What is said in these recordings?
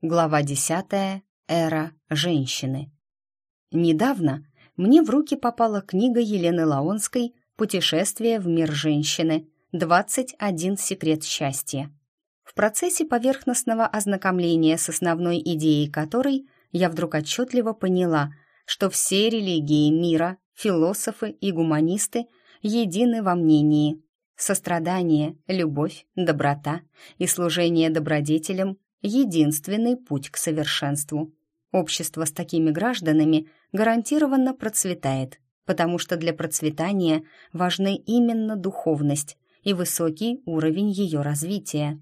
Глава 10. Эра женщины. Недавно мне в руки попала книга Елены Лаонской «Путешествие в мир женщины. 21 секрет счастья». В процессе поверхностного ознакомления с основной идеей которой я вдруг отчетливо поняла, что все религии мира, философы и гуманисты едины во мнении. Сострадание, любовь, доброта и служение добродетелям единственный путь к совершенству. Общество с такими гражданами гарантированно процветает, потому что для процветания важны именно духовность и высокий уровень ее развития.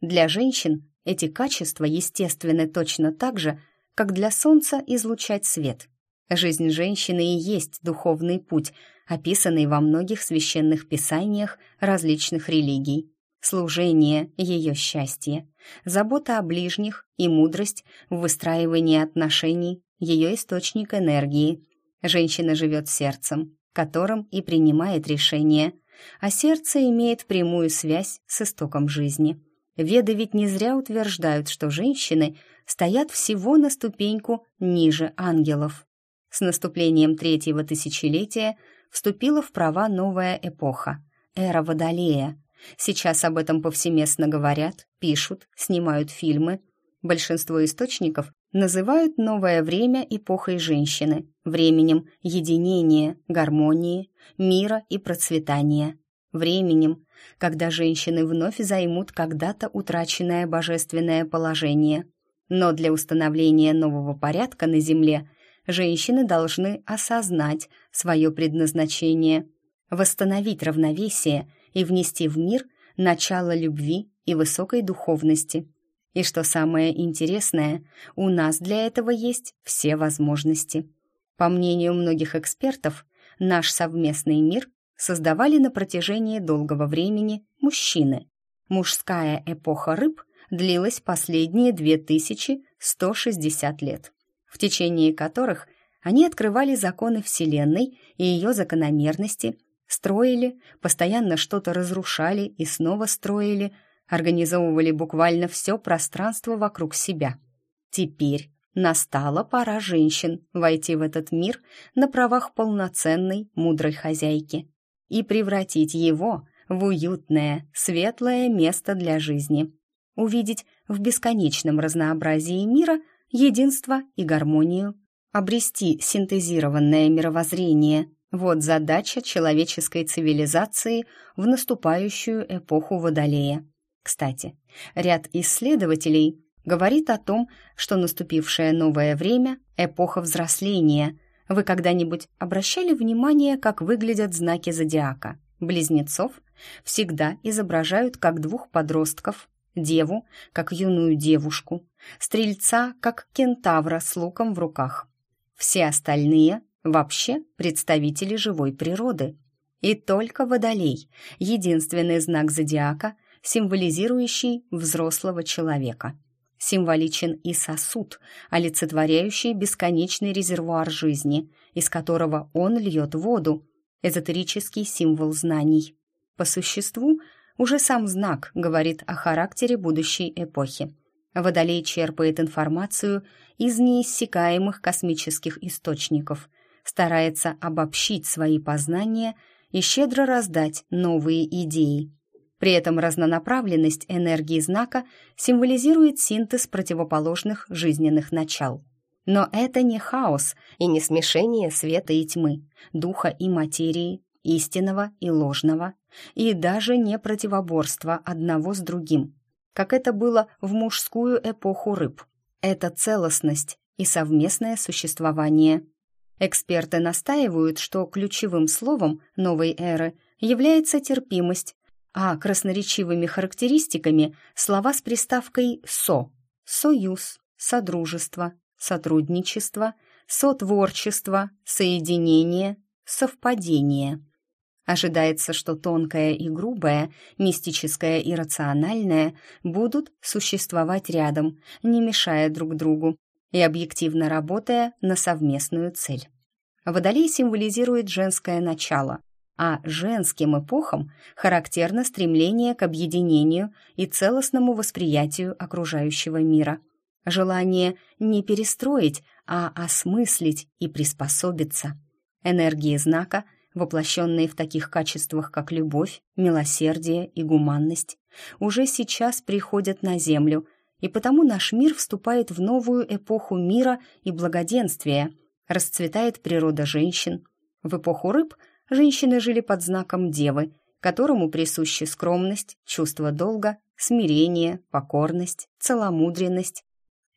Для женщин эти качества естественны точно так же, как для солнца излучать свет. Жизнь женщины и есть духовный путь, описанный во многих священных писаниях различных религий служение ее счастье, забота о ближних и мудрость в выстраивании отношений, ее источник энергии. Женщина живет сердцем, которым и принимает решения, а сердце имеет прямую связь с истоком жизни. Веды ведь не зря утверждают, что женщины стоят всего на ступеньку ниже ангелов. С наступлением третьего тысячелетия вступила в права новая эпоха – эра Водолея – Сейчас об этом повсеместно говорят, пишут, снимают фильмы. Большинство источников называют новое время эпохой женщины, временем единения, гармонии, мира и процветания. Временем, когда женщины вновь займут когда-то утраченное божественное положение. Но для установления нового порядка на Земле женщины должны осознать свое предназначение, восстановить равновесие и внести в мир начало любви и высокой духовности. И что самое интересное, у нас для этого есть все возможности. По мнению многих экспертов, наш совместный мир создавали на протяжении долгого времени мужчины. Мужская эпоха рыб длилась последние 2160 лет, в течение которых они открывали законы Вселенной и ее закономерности Строили, постоянно что-то разрушали и снова строили, организовывали буквально все пространство вокруг себя. Теперь настала пора женщин войти в этот мир на правах полноценной, мудрой хозяйки и превратить его в уютное, светлое место для жизни. Увидеть в бесконечном разнообразии мира единство и гармонию, обрести синтезированное мировоззрение, вот задача человеческой цивилизации в наступающую эпоху Водолея. Кстати, ряд исследователей говорит о том, что наступившее новое время – эпоха взросления. Вы когда-нибудь обращали внимание, как выглядят знаки зодиака? Близнецов всегда изображают как двух подростков, деву – как юную девушку, стрельца – как кентавра с луком в руках. Все остальные вообще представители живой природы. И только Водолей — единственный знак зодиака, символизирующий взрослого человека. Символичен и сосуд, олицетворяющий бесконечный резервуар жизни, из которого он льет воду, эзотерический символ знаний. По существу, уже сам знак говорит о характере будущей эпохи. Водолей черпает информацию из неиссякаемых космических источников, старается обобщить свои познания и щедро раздать новые идеи. При этом разнонаправленность энергии знака символизирует синтез противоположных жизненных начал. Но это не хаос и не смешение света и тьмы, духа и материи, истинного и ложного, и даже не противоборство одного с другим, как это было в мужскую эпоху рыб. Это целостность и совместное существование – Эксперты настаивают, что ключевым словом новой эры является терпимость, а красноречивыми характеристиками слова с приставкой «со» — союз, содружество, сотрудничество, сотворчество, соединение, совпадение. Ожидается, что тонкое и грубое, мистическое и рациональное будут существовать рядом, не мешая друг другу, и объективно работая на совместную цель. Водолей символизирует женское начало, а женским эпохам характерно стремление к объединению и целостному восприятию окружающего мира. желание не перестроить, а осмыслить и приспособиться. Энергии знака, воплощенные в таких качествах, как любовь, милосердие и гуманность, уже сейчас приходят на Землю, и потому наш мир вступает в новую эпоху мира и благоденствия, расцветает природа женщин. В эпоху рыб женщины жили под знаком Девы, которому присущи скромность, чувство долга, смирение, покорность, целомудренность,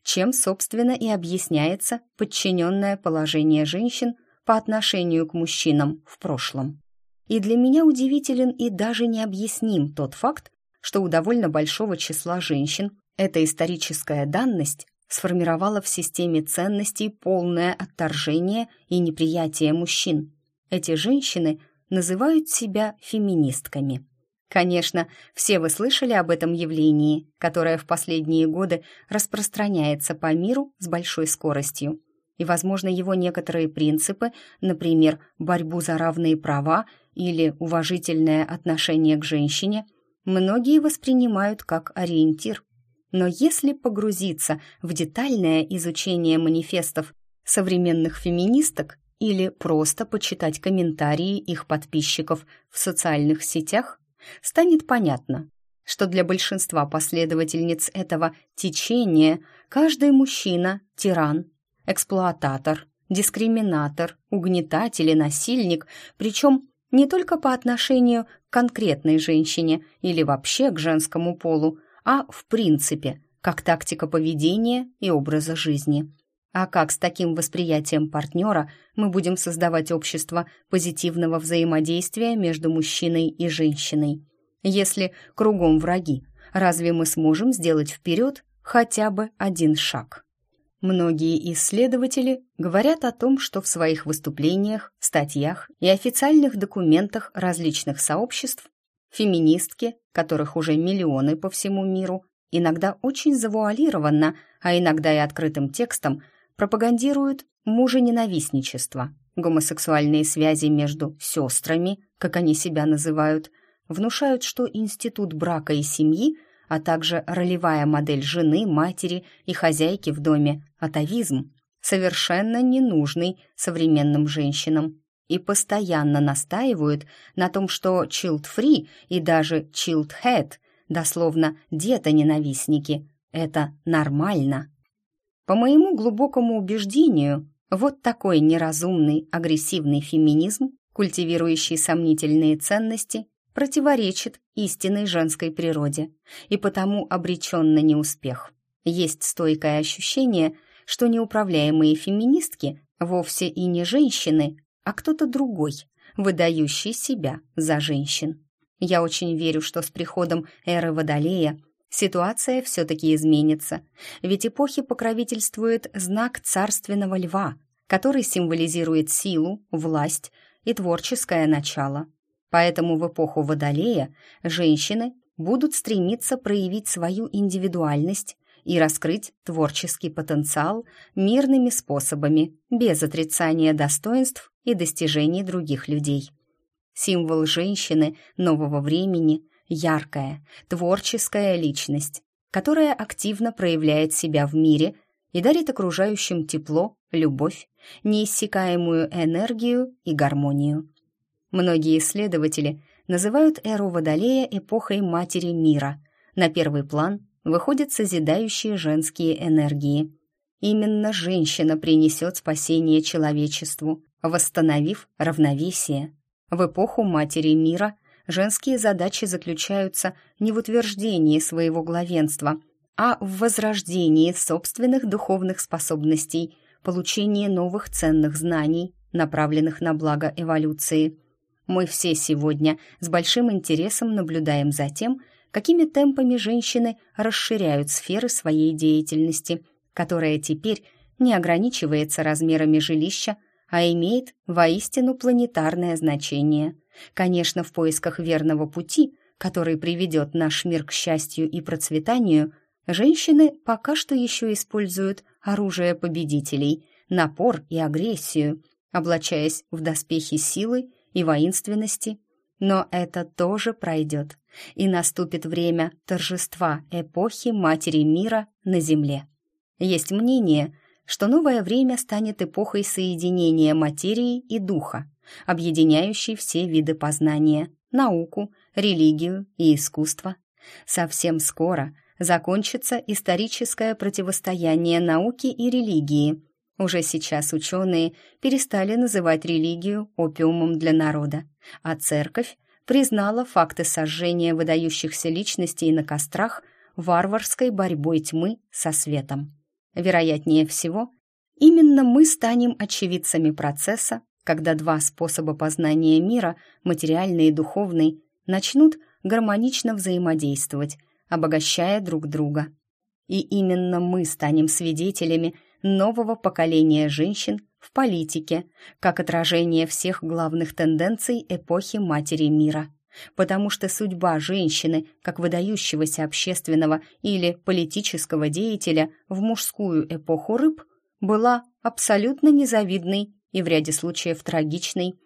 чем, собственно, и объясняется подчиненное положение женщин по отношению к мужчинам в прошлом. И для меня удивителен и даже необъясним тот факт, что у довольно большого числа женщин эта историческая данность сформировала в системе ценностей полное отторжение и неприятие мужчин. Эти женщины называют себя феминистками. Конечно, все вы слышали об этом явлении, которое в последние годы распространяется по миру с большой скоростью. И, возможно, его некоторые принципы, например, борьбу за равные права или уважительное отношение к женщине, многие воспринимают как ориентир. Но если погрузиться в детальное изучение манифестов современных феминисток или просто почитать комментарии их подписчиков в социальных сетях, станет понятно, что для большинства последовательниц этого течения каждый мужчина – тиран, эксплуататор, дискриминатор, угнетатель и насильник, причем не только по отношению к конкретной женщине или вообще к женскому полу, а в принципе, как тактика поведения и образа жизни. А как с таким восприятием партнера мы будем создавать общество позитивного взаимодействия между мужчиной и женщиной? Если кругом враги, разве мы сможем сделать вперед хотя бы один шаг? Многие исследователи говорят о том, что в своих выступлениях, статьях и официальных документах различных сообществ феминистки, которых уже миллионы по всему миру, иногда очень завуалированно, а иногда и открытым текстом – пропагандируют мужененавистничество, гомосексуальные связи между сестрами, как они себя называют, внушают, что институт брака и семьи, а также ролевая модель жены, матери и хозяйки в доме, атовизм, совершенно ненужный современным женщинам и постоянно настаивают на том, что child-free и даже child-head, дословно «детоненавистники», это нормально. По моему глубокому убеждению, вот такой неразумный, агрессивный феминизм, культивирующий сомнительные ценности, противоречит истинной женской природе и потому обречен на неуспех. Есть стойкое ощущение, что неуправляемые феминистки вовсе и не женщины, а кто-то другой, выдающий себя за женщин. Я очень верю, что с приходом эры Водолея ситуация все-таки изменится, ведь эпохи покровительствует знак царственного льва, который символизирует силу, власть и творческое начало. Поэтому в эпоху Водолея женщины будут стремиться проявить свою индивидуальность и раскрыть творческий потенциал мирными способами, без отрицания достоинств и достижений других людей. Символ женщины нового времени яркая, творческая личность, которая активно проявляет себя в мире и дарит окружающим тепло, любовь, неиссякаемую энергию и гармонию. Многие исследователи называют эру Водолея эпохой Матери мира. На первый план выходят созидающие женские энергии. Именно женщина принесет спасение человечеству, восстановив равновесие. В эпоху Матери мира – женские задачи заключаются не в утверждении своего главенства, а в возрождении собственных духовных способностей, получении новых ценных знаний, направленных на благо эволюции. Мы все сегодня с большим интересом наблюдаем за тем, какими темпами женщины расширяют сферы своей деятельности, которая теперь не ограничивается размерами жилища, а имеет воистину планетарное значение – Конечно, в поисках верного пути, который приведет наш мир к счастью и процветанию, женщины пока что еще используют оружие победителей, напор и агрессию, облачаясь в доспехи силы и воинственности. Но это тоже пройдет, и наступит время торжества эпохи Матери Мира на Земле. Есть мнение, что новое время станет эпохой соединения материи и духа, объединяющей все виды познания, науку, религию и искусство. Совсем скоро закончится историческое противостояние науки и религии. Уже сейчас ученые перестали называть религию опиумом для народа, а церковь признала факты сожжения выдающихся личностей на кострах варварской борьбой тьмы со светом. Вероятнее всего, именно мы станем очевидцами процесса, когда два способа познания мира, материальный и духовный, начнут гармонично взаимодействовать, обогащая друг друга. И именно мы станем свидетелями нового поколения женщин в политике, как отражение всех главных тенденций эпохи Матери мира. Потому что судьба женщины, как выдающегося общественного или политического деятеля в мужскую эпоху рыб, была абсолютно незавидной и в ряде случаев трагичной.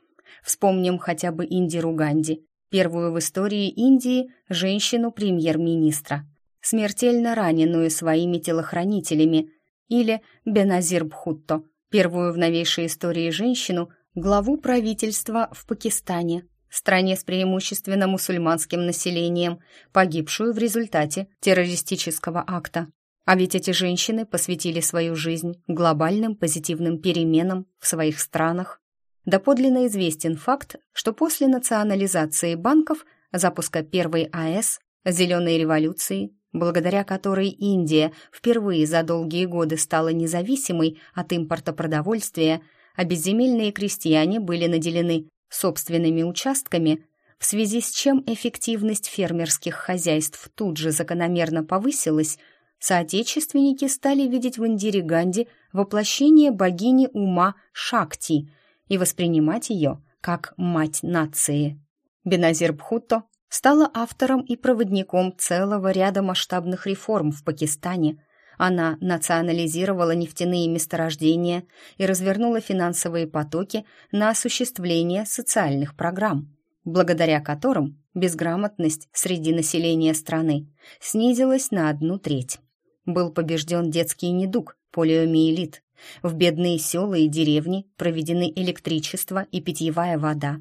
Вспомним хотя бы Индиру Ганди, первую в истории Индии женщину-премьер-министра, смертельно раненую своими телохранителями, или Беназир Бхутто, первую в новейшей истории женщину, главу правительства в Пакистане, стране с преимущественно мусульманским населением, погибшую в результате террористического акта. А ведь эти женщины посвятили свою жизнь глобальным позитивным переменам в своих странах, Доподлинно известен факт, что после национализации банков, запуска первой АЭС, зеленой революции, благодаря которой Индия впервые за долгие годы стала независимой от импорта продовольствия, а безземельные крестьяне были наделены собственными участками, в связи с чем эффективность фермерских хозяйств тут же закономерно повысилась, соотечественники стали видеть в Индире Ганди воплощение богини ума Шакти – и воспринимать ее как мать нации. Беназир Бхутто стала автором и проводником целого ряда масштабных реформ в Пакистане. Она национализировала нефтяные месторождения и развернула финансовые потоки на осуществление социальных программ, благодаря которым безграмотность среди населения страны снизилась на одну треть. Был побежден детский недуг, полиомиелит, в бедные села и деревни проведены электричество и питьевая вода.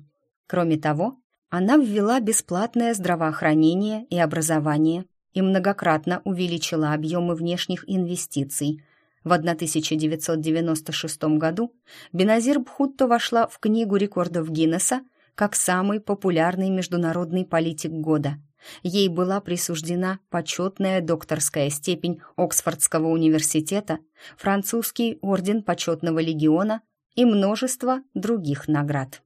Кроме того, она ввела бесплатное здравоохранение и образование и многократно увеличила объемы внешних инвестиций. В 1996 году Беназир Бхутто вошла в Книгу рекордов Гиннесса как самый популярный международный политик года – Ей была присуждена почетная докторская степень Оксфордского университета, французский орден почетного легиона и множество других наград.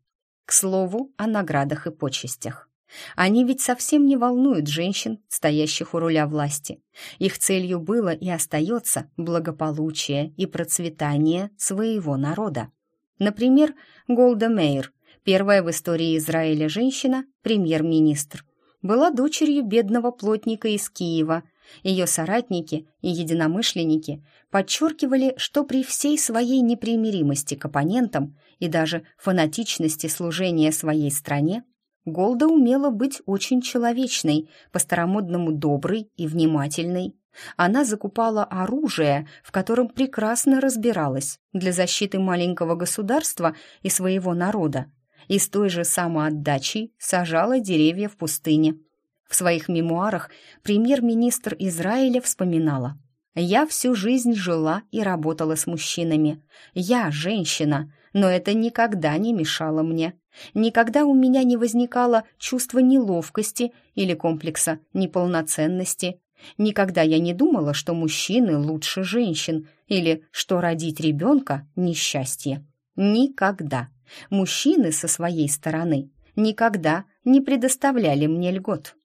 К слову о наградах и почестях. Они ведь совсем не волнуют женщин, стоящих у руля власти. Их целью было и остается благополучие и процветание своего народа. Например, Голда Мейер, первая в истории Израиля женщина, премьер-министр – была дочерью бедного плотника из Киева. Ее соратники и единомышленники подчеркивали, что при всей своей непримиримости к оппонентам и даже фанатичности служения своей стране, Голда умела быть очень человечной, по-старомодному доброй и внимательной. Она закупала оружие, в котором прекрасно разбиралась, для защиты маленького государства и своего народа, и с той же самоотдачей сажала деревья в пустыне. В своих мемуарах премьер-министр Израиля вспоминала «Я всю жизнь жила и работала с мужчинами. Я женщина, но это никогда не мешало мне. Никогда у меня не возникало чувства неловкости или комплекса неполноценности. Никогда я не думала, что мужчины лучше женщин или что родить ребенка – несчастье. Никогда. Мужчины со своей стороны никогда не предоставляли мне льгот.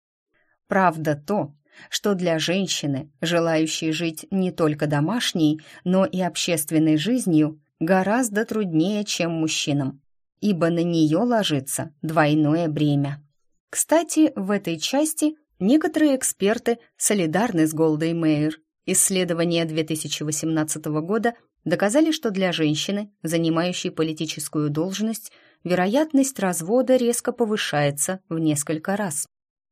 Правда то, что для женщины, желающей жить не только домашней, но и общественной жизнью, гораздо труднее, чем мужчинам, ибо на нее ложится двойное бремя. Кстати, в этой части некоторые эксперты солидарны с Голдой Мейер. Исследования 2018 года доказали, что для женщины, занимающей политическую должность, вероятность развода резко повышается в несколько раз,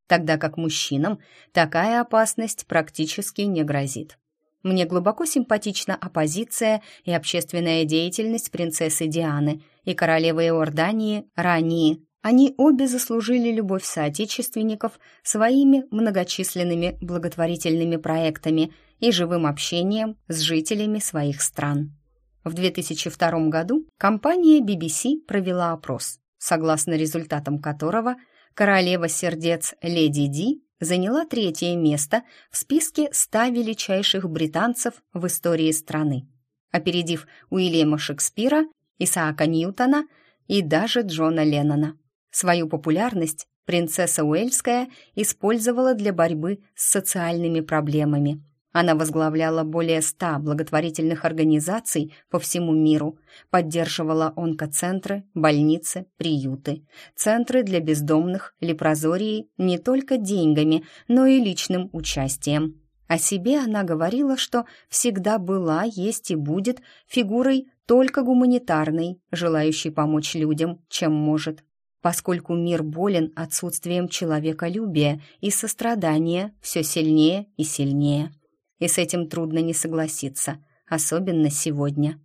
тогда как мужчинам такая опасность практически не грозит. Мне глубоко симпатична оппозиция и общественная деятельность принцессы Дианы и королевы Иордании Рании. Они обе заслужили любовь соотечественников своими многочисленными благотворительными проектами и живым общением с жителями своих стран. В 2002 году компания BBC провела опрос, согласно результатам которого королева сердец Леди Ди заняла третье место в списке 100 величайших британцев в истории страны, опередив Уильяма Шекспира, Исаака Ньютона и даже Джона Леннона. Свою популярность принцесса Уэльская использовала для борьбы с социальными проблемами. Она возглавляла более ста благотворительных организаций по всему миру, поддерживала онкоцентры, больницы, приюты, центры для бездомных, лепрозории не только деньгами, но и личным участием. О себе она говорила, что всегда была, есть и будет фигурой только гуманитарной, желающей помочь людям, чем может поскольку мир болен отсутствием человеколюбия и сострадания все сильнее и сильнее. И с этим трудно не согласиться, особенно сегодня.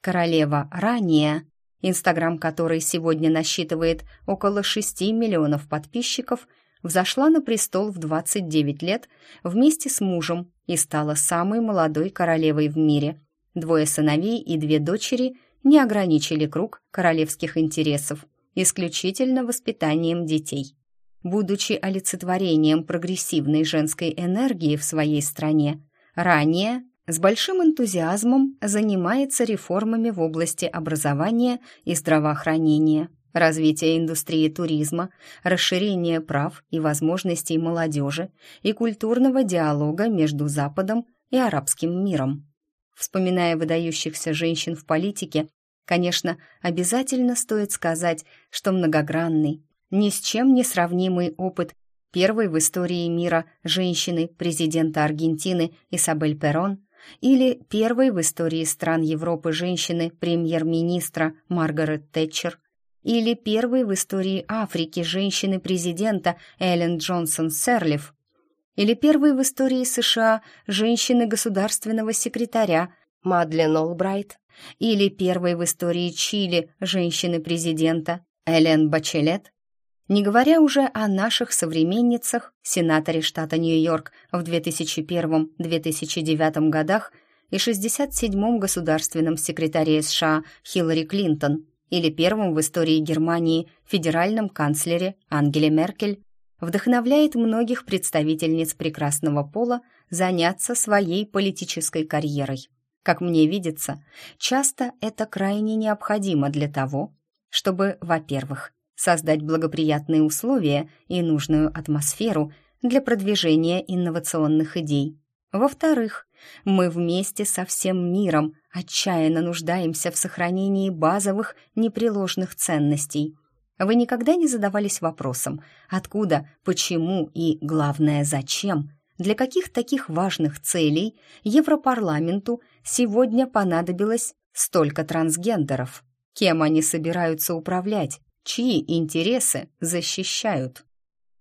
Королева ранее, инстаграм которой сегодня насчитывает около 6 миллионов подписчиков, взошла на престол в 29 лет вместе с мужем и стала самой молодой королевой в мире. Двое сыновей и две дочери не ограничили круг королевских интересов – исключительно воспитанием детей. Будучи олицетворением прогрессивной женской энергии в своей стране, ранее с большим энтузиазмом занимается реформами в области образования и здравоохранения, развития индустрии туризма, расширения прав и возможностей молодежи и культурного диалога между Западом и арабским миром. Вспоминая выдающихся женщин в политике, Конечно, обязательно стоит сказать, что многогранный, ни с чем не сравнимый опыт первой в истории мира женщины президента Аргентины Исабель Перон или первой в истории стран Европы женщины премьер-министра Маргарет Тэтчер или первой в истории Африки женщины-президента Эллен Джонсон Серлиф или первой в истории США женщины государственного секретаря Мадлен Олбрайт или первой в истории Чили женщины-президента Элен Бачелет, не говоря уже о наших современницах, сенаторе штата Нью-Йорк в 2001-2009 годах и 67-м государственном секретаре США Хиллари Клинтон или первом в истории Германии федеральном канцлере Ангеле Меркель, вдохновляет многих представительниц прекрасного пола заняться своей политической карьерой. Как мне видится, часто это крайне необходимо для того, чтобы, во-первых, создать благоприятные условия и нужную атмосферу для продвижения инновационных идей. Во-вторых, мы вместе со всем миром отчаянно нуждаемся в сохранении базовых непреложных ценностей. Вы никогда не задавались вопросом, откуда, почему и, главное, зачем для каких таких важных целей Европарламенту сегодня понадобилось столько трансгендеров? Кем они собираются управлять? Чьи интересы защищают?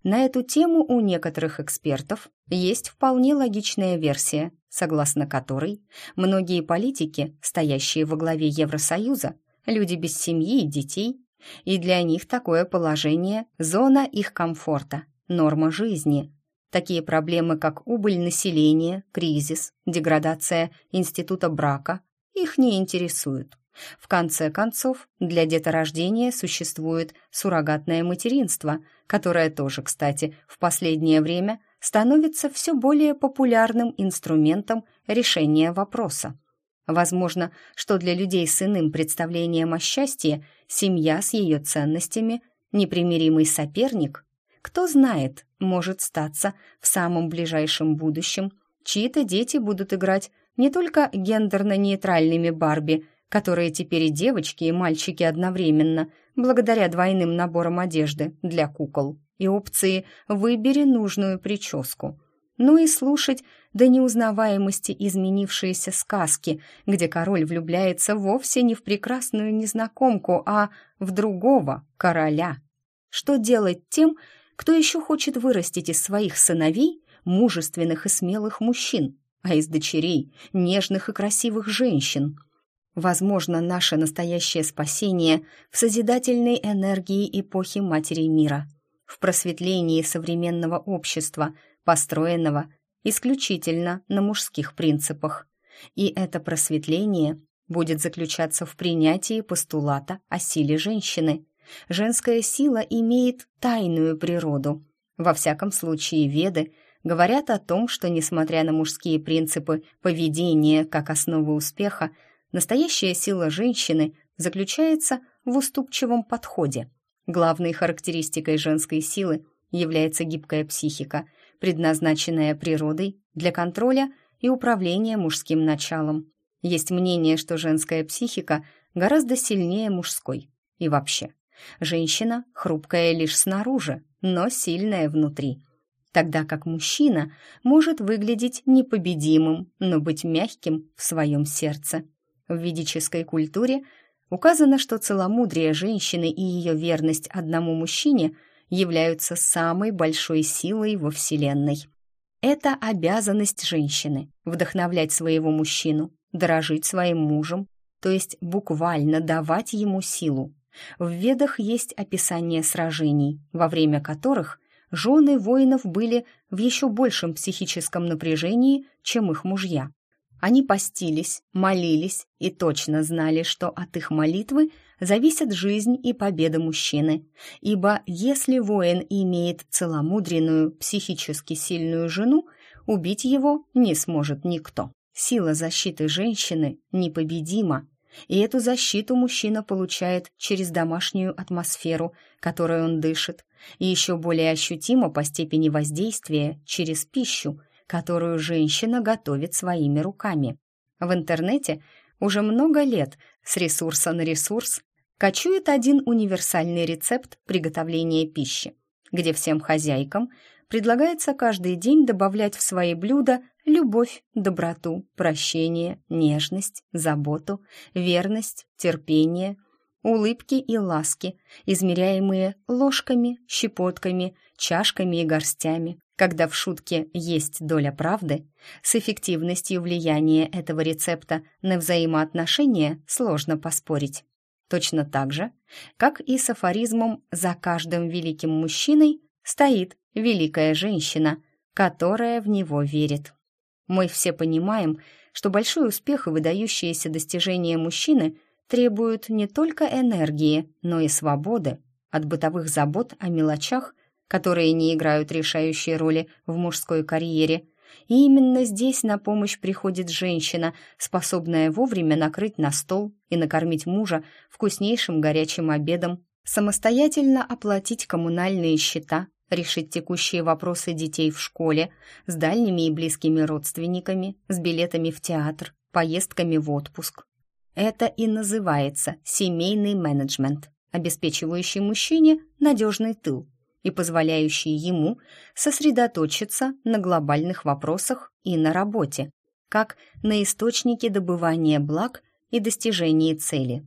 На эту тему у некоторых экспертов есть вполне логичная версия, согласно которой многие политики, стоящие во главе Евросоюза, люди без семьи и детей, и для них такое положение – зона их комфорта, норма жизни, Такие проблемы, как убыль населения, кризис, деградация института брака, их не интересуют. В конце концов, для деторождения существует суррогатное материнство, которое тоже, кстати, в последнее время становится все более популярным инструментом решения вопроса. Возможно, что для людей с иным представлением о счастье семья с ее ценностями – непримиримый соперник кто знает, может статься в самом ближайшем будущем чьи-то дети будут играть не только гендерно-нейтральными Барби, которые теперь и девочки, и мальчики одновременно, благодаря двойным наборам одежды для кукол и опции «выбери нужную прическу», ну и слушать до неузнаваемости изменившиеся сказки, где король влюбляется вовсе не в прекрасную незнакомку, а в другого короля. Что делать тем, кто еще хочет вырастить из своих сыновей мужественных и смелых мужчин? а из дочерей нежных и красивых женщин. Возможно, наше настоящее спасение в созидательной энергии эпохи Матери Мира, в просветлении современного общества, построенного исключительно на мужских принципах. И это просветление будет заключаться в принятии постулата о силе женщины. Женская сила имеет тайную природу. Во всяком случае, веды говорят о том, что, несмотря на мужские принципы поведения как основы успеха, настоящая сила женщины заключается в уступчивом подходе. Главной характеристикой женской силы является гибкая психика, предназначенная природой для контроля и управления мужским началом. Есть мнение, что женская психика гораздо сильнее мужской. И вообще, женщина хрупкая лишь снаружи, но сильная внутри. Тогда как мужчина может выглядеть непобедимым, но быть мягким в своем сердце. В ведической культуре указано, что целомудрие женщины и ее верность одному мужчине являются самой большой силой во Вселенной. Это обязанность женщины – вдохновлять своего мужчину, дорожить своим мужем, то есть буквально давать ему силу. В Ведах есть описание сражений, во время которых жены воинов были в еще большем психическом напряжении, чем их мужья. Они постились, молились и точно знали, что от их молитвы зависит жизнь и победа мужчины, ибо если воин имеет целомудренную, психически сильную жену, убить его не сможет никто. Сила защиты женщины непобедима, и эту защиту мужчина получает через домашнюю атмосферу, которой он дышит, и еще более ощутимо по степени воздействия через пищу, которую женщина готовит своими руками. В интернете уже много лет с ресурса на ресурс кочует один универсальный рецепт приготовления пищи, где всем хозяйкам предлагается каждый день добавлять в свои блюда любовь, доброту, прощение, нежность, заботу, верность, терпение, улыбки и ласки, измеряемые ложками, щепотками, чашками и горстями. Когда в шутке есть доля правды, с эффективностью влияния этого рецепта на взаимоотношения сложно поспорить. Точно так же, как и с афоризмом «за каждым великим мужчиной стоит великая женщина, которая в него верит». Мы все понимаем, что большой успех и выдающиеся достижения мужчины требуют не только энергии, но и свободы от бытовых забот о мелочах, которые не играют решающей роли в мужской карьере – и именно здесь на помощь приходит женщина, способная вовремя накрыть на стол и накормить мужа вкуснейшим горячим обедом, самостоятельно оплатить коммунальные счета, решить текущие вопросы детей в школе, с дальними и близкими родственниками, с билетами в театр, поездками в отпуск. Это и называется семейный менеджмент, обеспечивающий мужчине надежный тыл – и позволяющие ему сосредоточиться на глобальных вопросах и на работе, как на источнике добывания благ и достижении цели.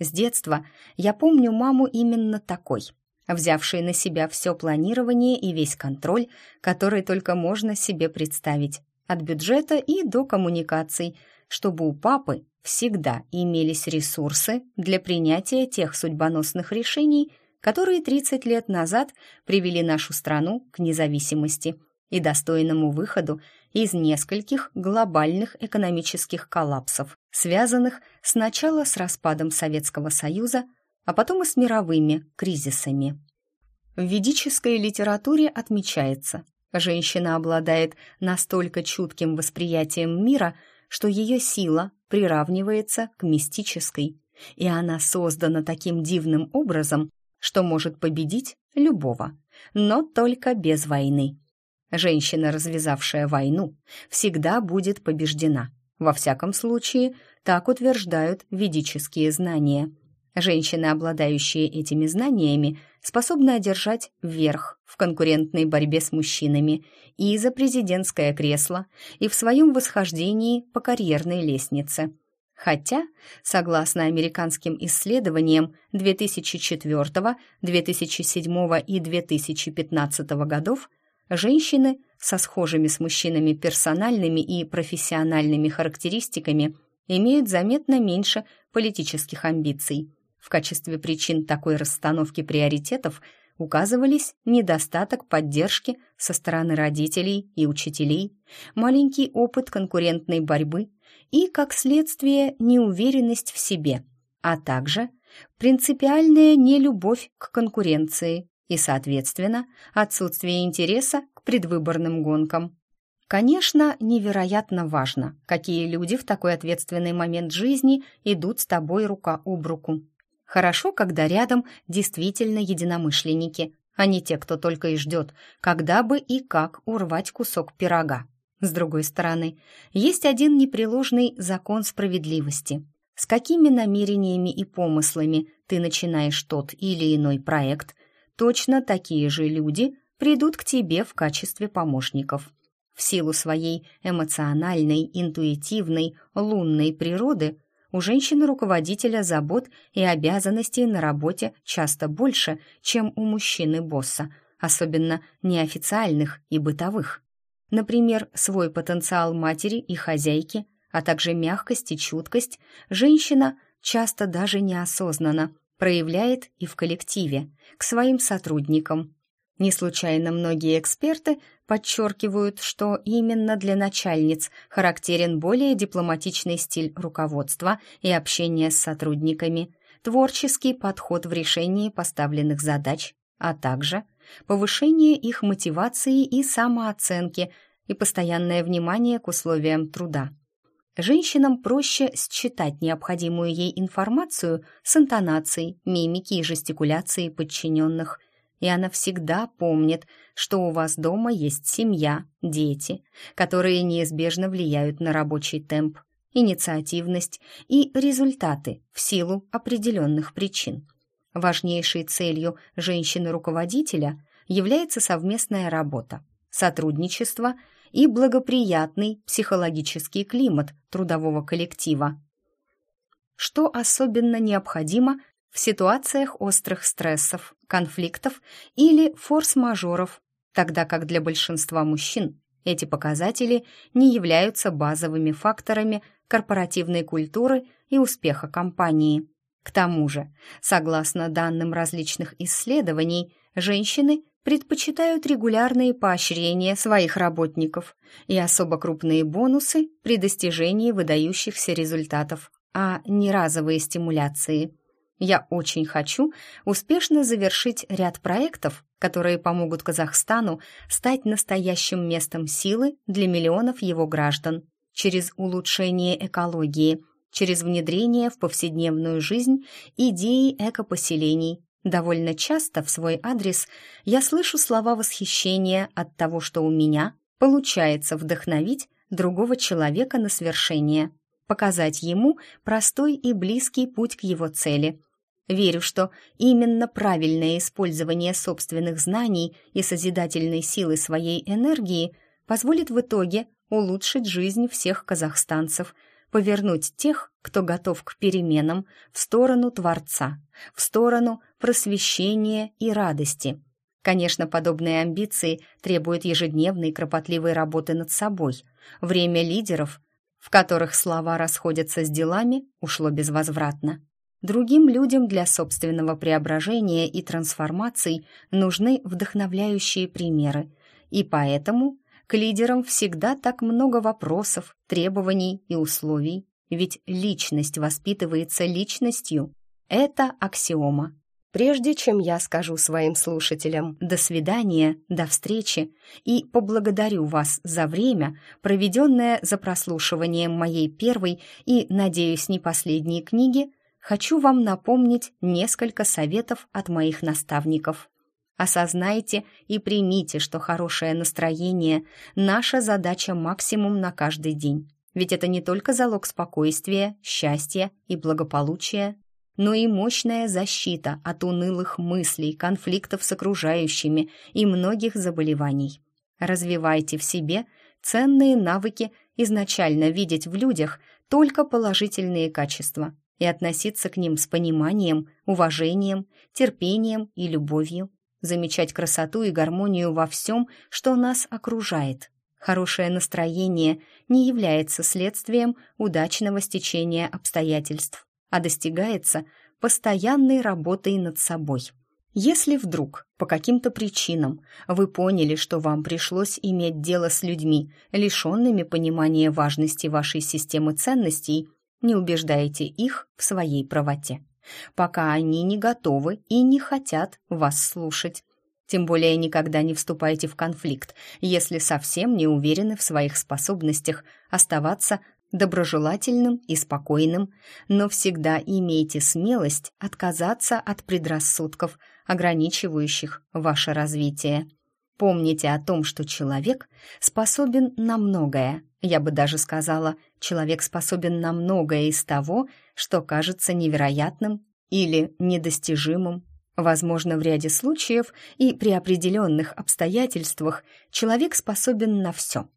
С детства я помню маму именно такой, взявшей на себя все планирование и весь контроль, который только можно себе представить, от бюджета и до коммуникаций, чтобы у папы всегда имелись ресурсы для принятия тех судьбоносных решений, которые 30 лет назад привели нашу страну к независимости и достойному выходу из нескольких глобальных экономических коллапсов, связанных сначала с распадом Советского Союза, а потом и с мировыми кризисами. В ведической литературе отмечается, женщина обладает настолько чутким восприятием мира, что ее сила приравнивается к мистической, и она создана таким дивным образом, что может победить любого, но только без войны. Женщина, развязавшая войну, всегда будет побеждена. Во всяком случае, так утверждают ведические знания. Женщины, обладающие этими знаниями, способны одержать верх в конкурентной борьбе с мужчинами и за президентское кресло, и в своем восхождении по карьерной лестнице – Хотя, согласно американским исследованиям 2004, 2007 и 2015 годов, Женщины со схожими с мужчинами персональными и профессиональными характеристиками имеют заметно меньше политических амбиций. В качестве причин такой расстановки приоритетов указывались недостаток поддержки со стороны родителей и учителей, маленький опыт конкурентной борьбы и, как следствие, неуверенность в себе, а также принципиальная нелюбовь к конкуренции и, соответственно, отсутствие интереса к предвыборным гонкам. Конечно, невероятно важно, какие люди в такой ответственный момент жизни идут с тобой рука об руку. Хорошо, когда рядом действительно единомышленники, а не те, кто только и ждет, когда бы и как урвать кусок пирога. С другой стороны, есть один непреложный закон справедливости. С какими намерениями и помыслами ты начинаешь тот или иной проект, точно такие же люди придут к тебе в качестве помощников. В силу своей эмоциональной, интуитивной, лунной природы у женщины-руководителя забот и обязанностей на работе часто больше, чем у мужчины-босса, особенно неофициальных и бытовых. Например, свой потенциал матери и хозяйки, а также мягкость и чуткость женщина часто даже неосознанно проявляет и в коллективе, к своим сотрудникам. Не случайно многие эксперты подчеркивают, что именно для начальниц характерен более дипломатичный стиль руководства и общения с сотрудниками, творческий подход в решении поставленных задач, а также повышение их мотивации и самооценки и постоянное внимание к условиям труда. Женщинам проще считать необходимую ей информацию с интонацией, мимики и жестикуляцией подчиненных, и она всегда помнит, что у вас дома есть семья, дети, которые неизбежно влияют на рабочий темп, инициативность и результаты в силу определенных причин. Важнейшей целью женщины-руководителя является совместная работа, сотрудничество и благоприятный психологический климат трудового коллектива. Что особенно необходимо в ситуациях острых стрессов, конфликтов или форс-мажоров, тогда как для большинства мужчин эти показатели не являются базовыми факторами корпоративной культуры и успеха компании. К тому же, согласно данным различных исследований, женщины предпочитают регулярные поощрения своих работников и особо крупные бонусы при достижении выдающихся результатов, а не разовые стимуляции. Я очень хочу успешно завершить ряд проектов, которые помогут Казахстану стать настоящим местом силы для миллионов его граждан через улучшение экологии, через внедрение в повседневную жизнь идеи экопоселений. Довольно часто в свой адрес я слышу слова восхищения от того, что у меня получается вдохновить другого человека на свершение, показать ему простой и близкий путь к его цели – Верю, что именно правильное использование собственных знаний и созидательной силы своей энергии позволит в итоге улучшить жизнь всех казахстанцев, повернуть тех, кто готов к переменам, в сторону Творца, в сторону просвещения и радости. Конечно, подобные амбиции требуют ежедневной кропотливой работы над собой. Время лидеров, в которых слова расходятся с делами, ушло безвозвратно. Другим людям для собственного преображения и трансформаций нужны вдохновляющие примеры, и поэтому к лидерам всегда так много вопросов, требований и условий, ведь личность воспитывается личностью. Это аксиома. Прежде чем я скажу своим слушателям «до свидания», «до встречи» и поблагодарю вас за время, проведенное за прослушиванием моей первой и, надеюсь, не последней книги, хочу вам напомнить несколько советов от моих наставников. Осознайте и примите, что хорошее настроение – наша задача максимум на каждый день. Ведь это не только залог спокойствия, счастья и благополучия, но и мощная защита от унылых мыслей, конфликтов с окружающими и многих заболеваний. Развивайте в себе ценные навыки изначально видеть в людях только положительные качества – и относиться к ним с пониманием, уважением, терпением и любовью. Замечать красоту и гармонию во всем, что нас окружает. Хорошее настроение не является следствием удачного стечения обстоятельств, а достигается постоянной работой над собой. Если вдруг по каким-то причинам вы поняли, что вам пришлось иметь дело с людьми, лишенными понимания важности вашей системы ценностей, не убеждайте их в своей правоте, пока они не готовы и не хотят вас слушать. Тем более никогда не вступайте в конфликт, если совсем не уверены в своих способностях оставаться доброжелательным и спокойным, но всегда имейте смелость отказаться от предрассудков, ограничивающих ваше развитие. Помните о том, что человек способен на многое. Я бы даже сказала, человек способен на многое из того, что кажется невероятным или недостижимым. Возможно, в ряде случаев и при определенных обстоятельствах человек способен на все.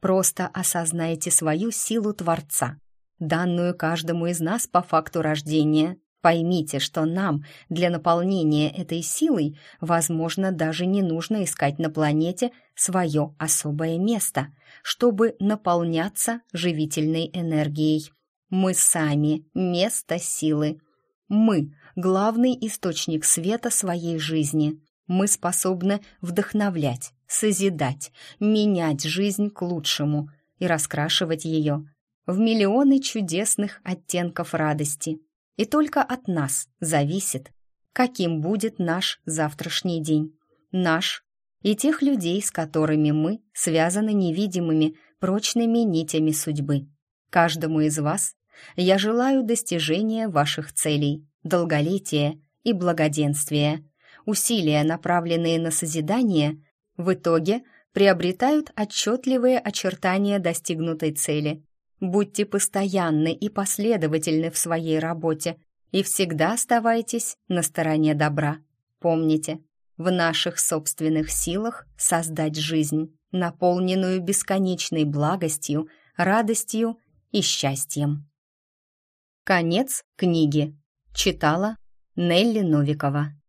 Просто осознайте свою силу Творца, данную каждому из нас по факту рождения. Поймите, что нам для наполнения этой силой, возможно, даже не нужно искать на планете свое особое место, чтобы наполняться живительной энергией. Мы сами — место силы. Мы — главный источник света своей жизни. Мы способны вдохновлять, созидать, менять жизнь к лучшему и раскрашивать ее в миллионы чудесных оттенков радости. И только от нас зависит, каким будет наш завтрашний день. Наш и тех людей, с которыми мы связаны невидимыми прочными нитями судьбы. Каждому из вас я желаю достижения ваших целей, долголетия и благоденствия. Усилия, направленные на созидание, в итоге приобретают отчетливые очертания достигнутой цели. Будьте постоянны и последовательны в своей работе и всегда оставайтесь на стороне добра. Помните, в наших собственных силах создать жизнь, наполненную бесконечной благостью, радостью и счастьем. Конец книги. Читала Нелли Новикова.